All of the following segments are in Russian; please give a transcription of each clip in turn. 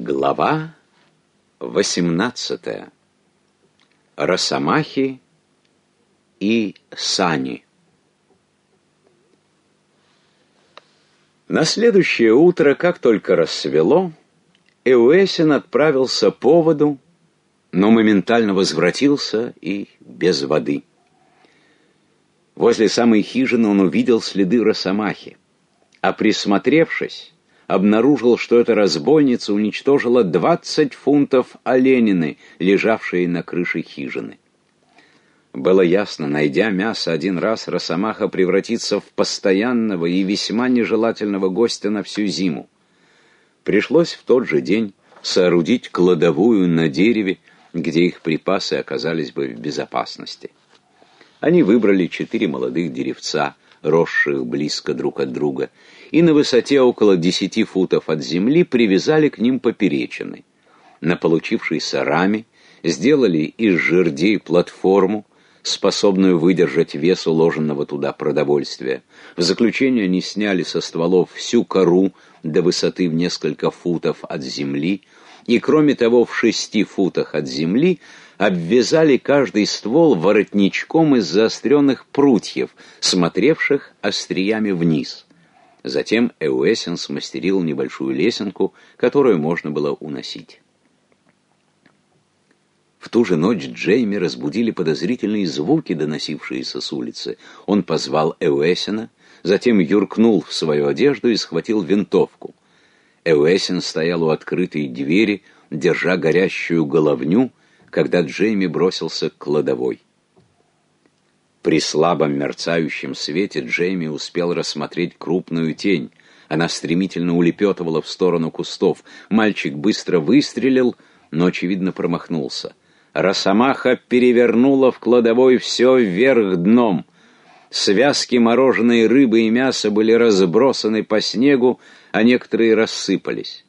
Глава 18. Росомахи и сани. На следующее утро, как только рассвело, Эуэсин отправился по воду, но моментально возвратился и без воды. Возле самой хижины он увидел следы росомахи, а присмотревшись, обнаружил, что эта разбойница уничтожила 20 фунтов оленины, лежавшие на крыше хижины. Было ясно, найдя мясо один раз, Росомаха превратится в постоянного и весьма нежелательного гостя на всю зиму. Пришлось в тот же день соорудить кладовую на дереве, где их припасы оказались бы в безопасности. Они выбрали четыре молодых деревца, росших близко друг от друга, и на высоте около десяти футов от земли привязали к ним поперечины. На получившейся раме сделали из жердей платформу, способную выдержать вес уложенного туда продовольствия. В заключение они сняли со стволов всю кору до высоты в несколько футов от земли, и, кроме того, в шести футах от земли обвязали каждый ствол воротничком из заостренных прутьев, смотревших остриями вниз. Затем Эуэсин смастерил небольшую лесенку, которую можно было уносить. В ту же ночь Джейми разбудили подозрительные звуки, доносившиеся с улицы. Он позвал Эуэсина, затем юркнул в свою одежду и схватил винтовку. Эуэсин стоял у открытой двери, держа горящую головню, когда Джейми бросился к кладовой. При слабом мерцающем свете Джейми успел рассмотреть крупную тень. Она стремительно улепетывала в сторону кустов. Мальчик быстро выстрелил, но, очевидно, промахнулся. Росомаха перевернула в кладовой все вверх дном. Связки мороженой рыбы и мяса были разбросаны по снегу, а некоторые рассыпались.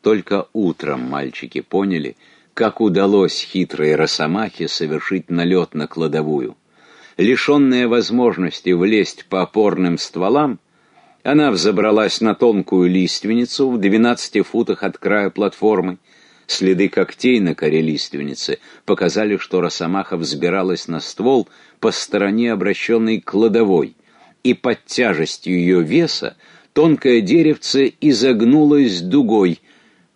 Только утром мальчики поняли, как удалось хитрой Росомахе совершить налет на кладовую. Лишенная возможности влезть по опорным стволам, она взобралась на тонкую лиственницу в двенадцати футах от края платформы. Следы когтей на коре лиственницы показали, что Росомаха взбиралась на ствол по стороне, обращенной кладовой, и под тяжестью ее веса тонкое деревце изогнулось дугой.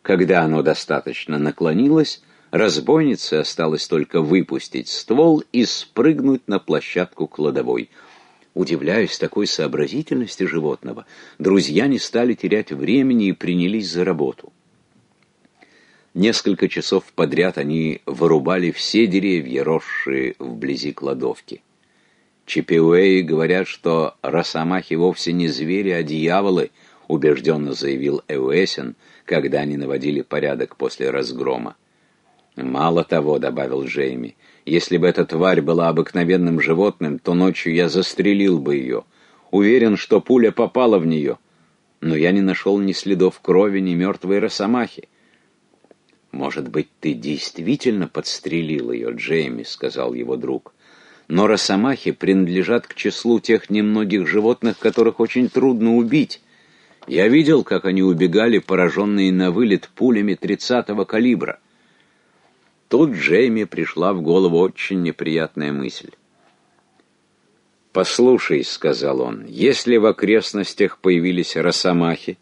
Когда оно достаточно наклонилось, Разбойнице осталось только выпустить ствол и спрыгнуть на площадку кладовой. Удивляясь такой сообразительности животного, друзья не стали терять времени и принялись за работу. Несколько часов подряд они вырубали все деревья, росшие вблизи кладовки. Чипеуэи говорят, что росомахи вовсе не звери, а дьяволы, убежденно заявил Эуэсен, когда они наводили порядок после разгрома. «Мало того», — добавил Джейми, — «если бы эта тварь была обыкновенным животным, то ночью я застрелил бы ее. Уверен, что пуля попала в нее. Но я не нашел ни следов крови, ни мертвой росомахи». «Может быть, ты действительно подстрелил ее, Джейми», — сказал его друг. «Но росомахи принадлежат к числу тех немногих животных, которых очень трудно убить. Я видел, как они убегали, пораженные на вылет пулями тридцатого калибра». Тут Джейми пришла в голову очень неприятная мысль. «Послушай», — сказал он, — «если в окрестностях появились росомахи,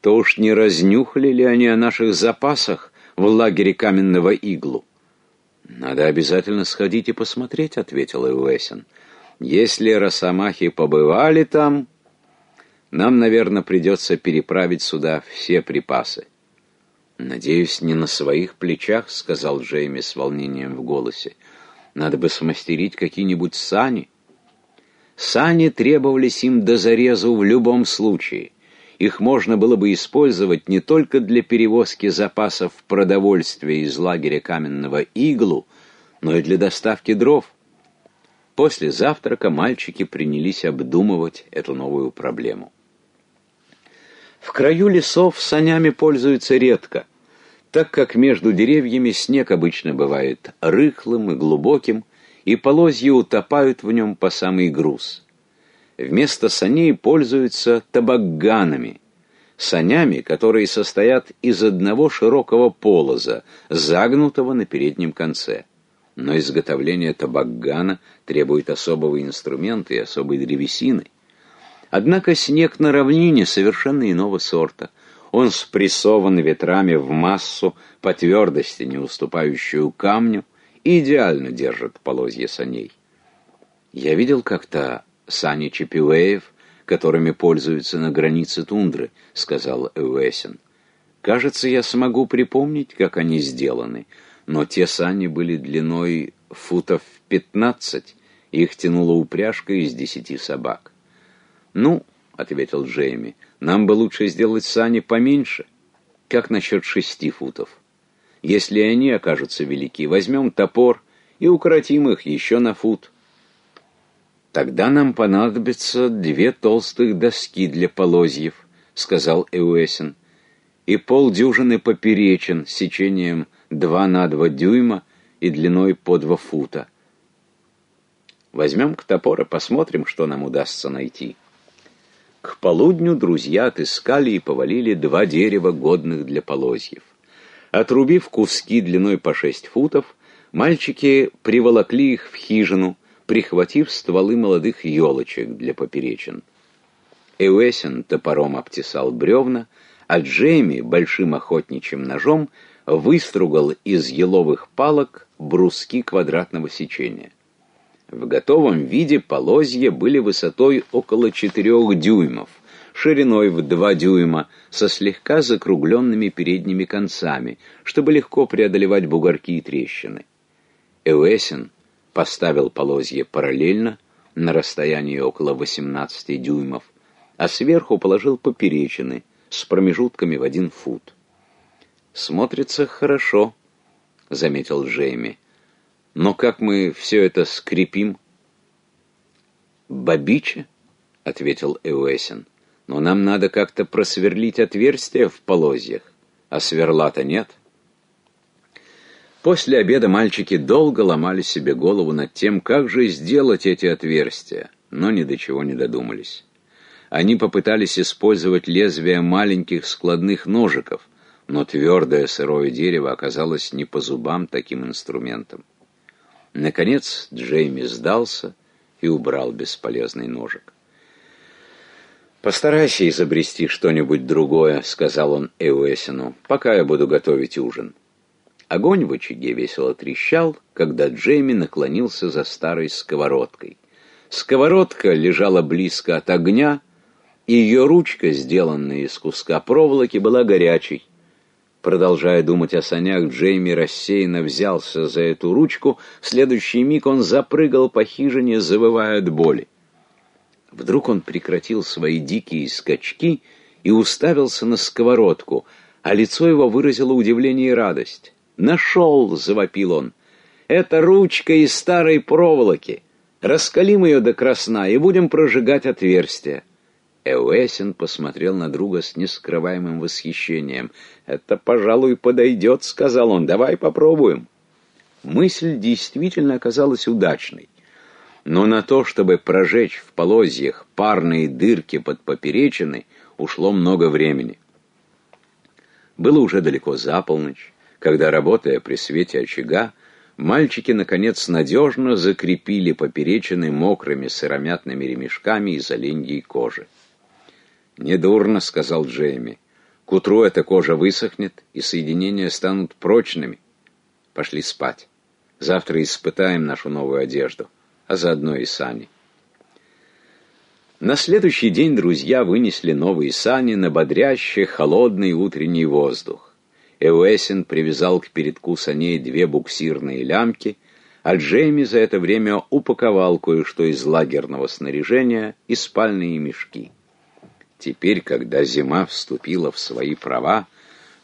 то уж не разнюхали ли они о наших запасах в лагере каменного иглу?» «Надо обязательно сходить и посмотреть», — ответил Эуэсин. «Если росомахи побывали там, нам, наверное, придется переправить сюда все припасы». «Надеюсь, не на своих плечах», — сказал Джейми с волнением в голосе. «Надо бы смастерить какие-нибудь сани». Сани требовались им до зарезу в любом случае. Их можно было бы использовать не только для перевозки запасов продовольствия из лагеря каменного иглу, но и для доставки дров. После завтрака мальчики принялись обдумывать эту новую проблему. В краю лесов санями пользуются редко, так как между деревьями снег обычно бывает рыхлым и глубоким, и полозья утопают в нем по самый груз. Вместо саней пользуются табакганами. санями, которые состоят из одного широкого полоза, загнутого на переднем конце. Но изготовление табакгана требует особого инструмента и особой древесины. Однако снег на равнине совершенно иного сорта. Он спрессован ветрами в массу, по твердости не уступающую камню, и идеально держит полозья саней. Я видел как-то сани Чепилеев, которыми пользуются на границе тундры, сказал Эуэсен. Кажется, я смогу припомнить, как они сделаны, но те сани были длиной футов пятнадцать, их тянула упряжка из десяти собак. «Ну», — ответил Джейми, — «нам бы лучше сделать сани поменьше. Как насчет шести футов? Если они окажутся велики, возьмем топор и укоротим их еще на фут». «Тогда нам понадобится две толстых доски для полозьев», — сказал Эуэсин, «и полдюжины поперечин с сечением два на два дюйма и длиной по два фута. Возьмем к топор и посмотрим, что нам удастся найти». К полудню друзья отыскали и повалили два дерева, годных для полозьев. Отрубив куски длиной по шесть футов, мальчики приволокли их в хижину, прихватив стволы молодых елочек для поперечин. Эуэсен топором обтесал бревна, а Джейми большим охотничьим ножом выстругал из еловых палок бруски квадратного сечения. В готовом виде полозья были высотой около четырех дюймов, шириной в два дюйма, со слегка закругленными передними концами, чтобы легко преодолевать бугорки и трещины. Эуэсен поставил полозье параллельно, на расстоянии около 18 дюймов, а сверху положил поперечины с промежутками в один фут. «Смотрится хорошо», — заметил Джейми. «Но как мы все это скрепим?» «Бабиче?» — ответил Эуэсин. «Но нам надо как-то просверлить отверстие в полозьях, а сверла-то нет». После обеда мальчики долго ломали себе голову над тем, как же сделать эти отверстия, но ни до чего не додумались. Они попытались использовать лезвия маленьких складных ножиков, но твердое сырое дерево оказалось не по зубам таким инструментом. Наконец Джейми сдался и убрал бесполезный ножик. «Постарайся изобрести что-нибудь другое», — сказал он Эуэсину, — «пока я буду готовить ужин». Огонь в очаге весело трещал, когда Джейми наклонился за старой сковородкой. Сковородка лежала близко от огня, и ее ручка, сделанная из куска проволоки, была горячей. Продолжая думать о санях, Джейми рассеянно взялся за эту ручку. В следующий миг он запрыгал по хижине, завывая от боли. Вдруг он прекратил свои дикие скачки и уставился на сковородку, а лицо его выразило удивление и радость. «Нашел!» — завопил он. «Это ручка из старой проволоки. Раскалим ее до красна и будем прожигать отверстия». Эуэсин посмотрел на друга с нескрываемым восхищением. «Это, пожалуй, подойдет», — сказал он. «Давай попробуем». Мысль действительно оказалась удачной. Но на то, чтобы прожечь в полозьях парные дырки под поперечиной, ушло много времени. Было уже далеко за полночь когда, работая при свете очага, мальчики, наконец, надежно закрепили поперечины мокрыми сыромятными ремешками из оленьей кожи. «Недурно», — сказал Джейми. «К утру эта кожа высохнет, и соединения станут прочными. Пошли спать. Завтра испытаем нашу новую одежду, а заодно и сани». На следующий день друзья вынесли новые сани на бодрящий, холодный утренний воздух. Эуэсин привязал к передку саней две буксирные лямки, а Джейми за это время упаковал кое-что из лагерного снаряжения и спальные мешки. Теперь, когда зима вступила в свои права,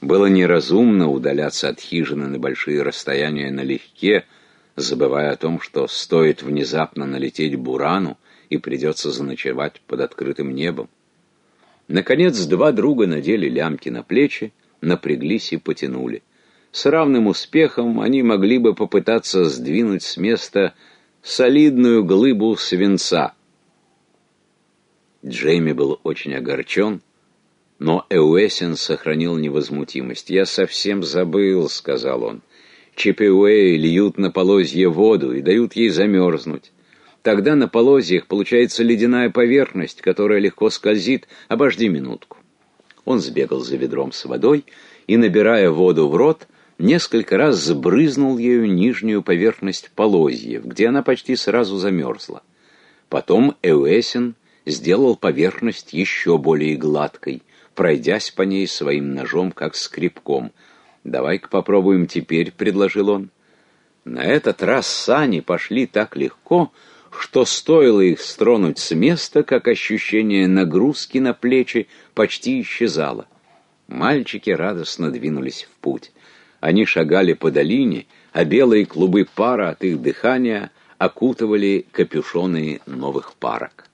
было неразумно удаляться от хижины на большие расстояния налегке, забывая о том, что стоит внезапно налететь бурану и придется заночевать под открытым небом. Наконец, два друга надели лямки на плечи, напряглись и потянули. С равным успехом они могли бы попытаться сдвинуть с места солидную глыбу свинца. Джейми был очень огорчен, Но Эуэсин сохранил невозмутимость. «Я совсем забыл», — сказал он. «Чипеуэй льют на полозье воду и дают ей замерзнуть. Тогда на полозьях получается ледяная поверхность, которая легко скользит. Обожди минутку». Он сбегал за ведром с водой и, набирая воду в рот, несколько раз сбрызнул ею нижнюю поверхность полозьев, где она почти сразу замерзла. Потом Эуэсин сделал поверхность еще более гладкой, пройдясь по ней своим ножом, как скребком. «Давай-ка попробуем теперь», — предложил он. На этот раз сани пошли так легко, что стоило их стронуть с места, как ощущение нагрузки на плечи почти исчезало. Мальчики радостно двинулись в путь. Они шагали по долине, а белые клубы пара от их дыхания окутывали капюшоны новых парок.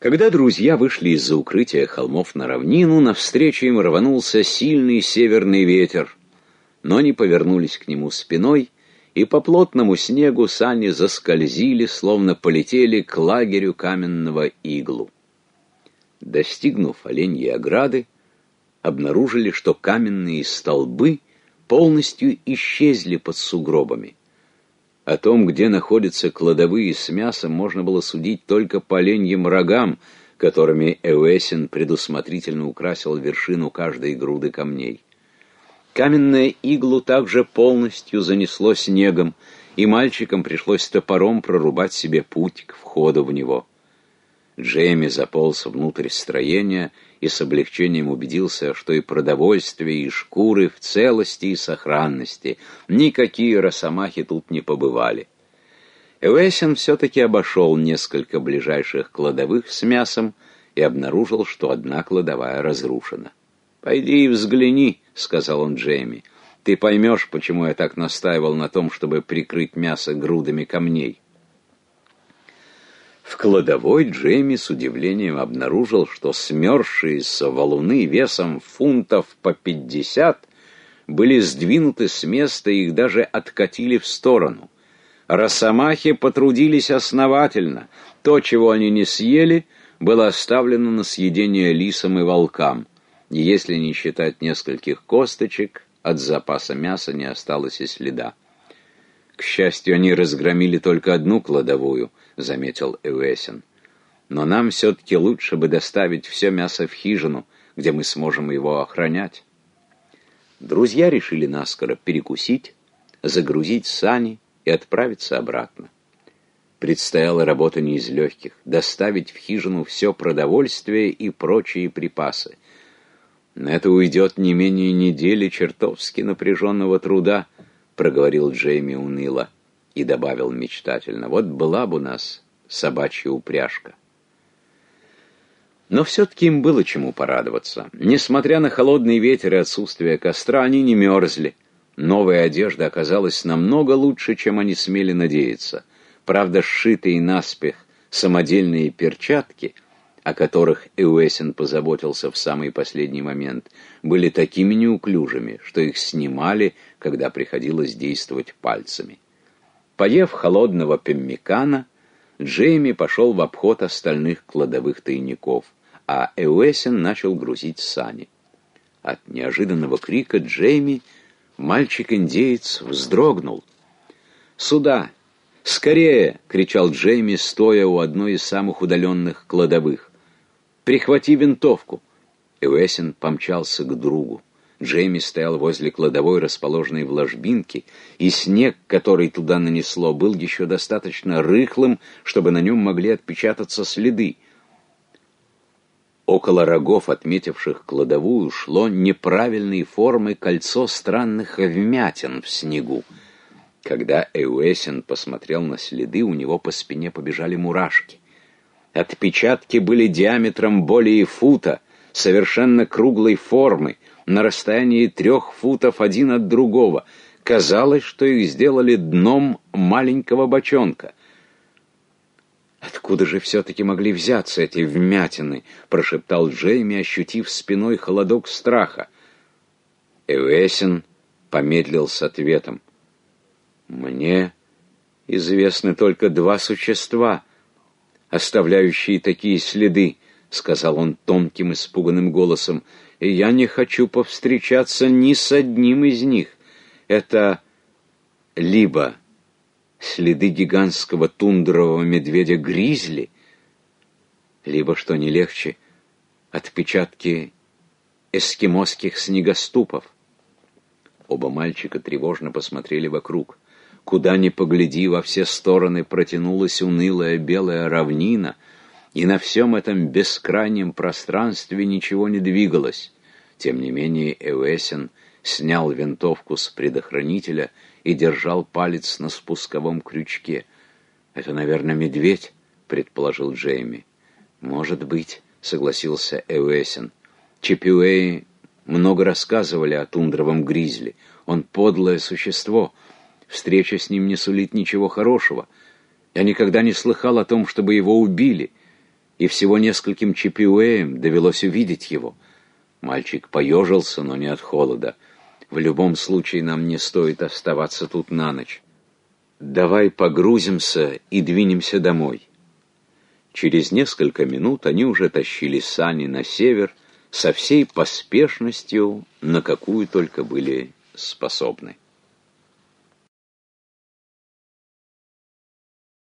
Когда друзья вышли из-за укрытия холмов на равнину, навстречу им рванулся сильный северный ветер, но они повернулись к нему спиной, и по плотному снегу сани заскользили, словно полетели к лагерю каменного иглу. Достигнув оленьей ограды, обнаружили, что каменные столбы полностью исчезли под сугробами. О том, где находятся кладовые с мясом, можно было судить только по оленьим рогам, которыми Эуэсин предусмотрительно украсил вершину каждой груды камней. Каменное иглу также полностью занесло снегом, и мальчикам пришлось топором прорубать себе путь к входу в него. Джейми заполз внутрь строения и с облегчением убедился, что и продовольствие, и шкуры в целости и сохранности. Никакие росомахи тут не побывали. Эвесин все-таки обошел несколько ближайших кладовых с мясом и обнаружил, что одна кладовая разрушена. «Пойди и взгляни», — сказал он Джейми. «Ты поймешь, почему я так настаивал на том, чтобы прикрыть мясо грудами камней». В кладовой Джейми с удивлением обнаружил, что смерзшиеся валуны весом фунтов по пятьдесят были сдвинуты с места и их даже откатили в сторону. Росомахи потрудились основательно. То, чего они не съели, было оставлено на съедение лисам и волкам. Если не считать нескольких косточек, от запаса мяса не осталось и следа. К счастью, они разгромили только одну кладовую, заметил Эуэсин. Но нам все-таки лучше бы доставить все мясо в хижину, где мы сможем его охранять. Друзья решили наскоро перекусить, загрузить сани и отправиться обратно. Предстояла работа не из легких — доставить в хижину все продовольствие и прочие припасы. На это уйдет не менее недели чертовски напряженного труда — проговорил Джейми уныло и добавил мечтательно. Вот была бы у нас собачья упряжка. Но все-таки им было чему порадоваться. Несмотря на холодный ветер и отсутствие костра, они не мерзли. Новая одежда оказалась намного лучше, чем они смели надеяться. Правда, сшитые наспех самодельные перчатки — о которых Эуэсин позаботился в самый последний момент, были такими неуклюжими, что их снимали, когда приходилось действовать пальцами. Поев холодного пеммикана, Джейми пошел в обход остальных кладовых тайников, а Эуэсин начал грузить сани. От неожиданного крика Джейми мальчик-индеец вздрогнул. «Сюда! Скорее!» — кричал Джейми, стоя у одной из самых удаленных кладовых. Прихвати винтовку!» Эвесин помчался к другу. Джейми стоял возле кладовой, расположенной в ложбинке, и снег, который туда нанесло, был еще достаточно рыхлым, чтобы на нем могли отпечататься следы. Около рогов, отметивших кладовую, шло неправильной формы кольцо странных вмятин в снегу. Когда Эуэсин посмотрел на следы, у него по спине побежали мурашки. Отпечатки были диаметром более фута, совершенно круглой формы, на расстоянии трех футов один от другого. Казалось, что их сделали дном маленького бочонка. «Откуда же все-таки могли взяться эти вмятины?» — прошептал Джейми, ощутив спиной холодок страха. Эвесин помедлил с ответом. «Мне известны только два существа — оставляющие такие следы», —— сказал он тонким, испуганным голосом, — «и я не хочу повстречаться ни с одним из них. Это либо следы гигантского тундрового медведя-гризли, либо, что не легче, отпечатки эскимосских снегоступов. Оба мальчика тревожно посмотрели вокруг. Куда ни погляди, во все стороны протянулась унылая белая равнина, и на всем этом бескрайнем пространстве ничего не двигалось. Тем не менее Эуэсен снял винтовку с предохранителя и держал палец на спусковом крючке. «Это, наверное, медведь», — предположил Джейми. «Может быть», — согласился Эуэсен. «Чипюэи много рассказывали о тундровом гризли. Он подлое существо. Встреча с ним не сулит ничего хорошего. Я никогда не слыхал о том, чтобы его убили, и всего нескольким чипюэям довелось увидеть его». Мальчик поежился, но не от холода. В любом случае нам не стоит оставаться тут на ночь. Давай погрузимся и двинемся домой. Через несколько минут они уже тащили сани на север со всей поспешностью, на какую только были способны.